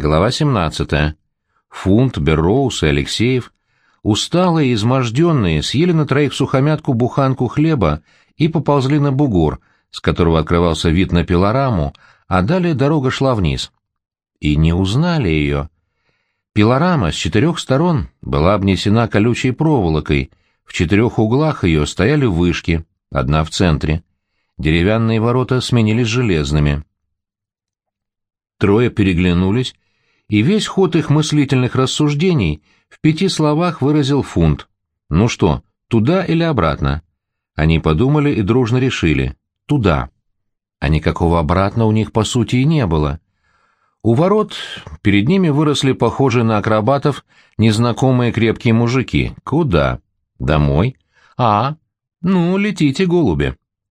Глава 17. Фунт, Берроуз и Алексеев, усталые и изможденные, съели на троих сухомятку буханку хлеба и поползли на бугор, с которого открывался вид на пилораму, а далее дорога шла вниз. И не узнали ее. Пилорама с четырех сторон была обнесена колючей проволокой, в четырех углах ее стояли вышки, одна в центре. Деревянные ворота сменились железными. Трое переглянулись и весь ход их мыслительных рассуждений в пяти словах выразил фунт. Ну что, туда или обратно? Они подумали и дружно решили. Туда. А никакого обратно у них, по сути, и не было. У ворот перед ними выросли похожие на акробатов незнакомые крепкие мужики. Куда? Домой? А, ну, летите, голуби.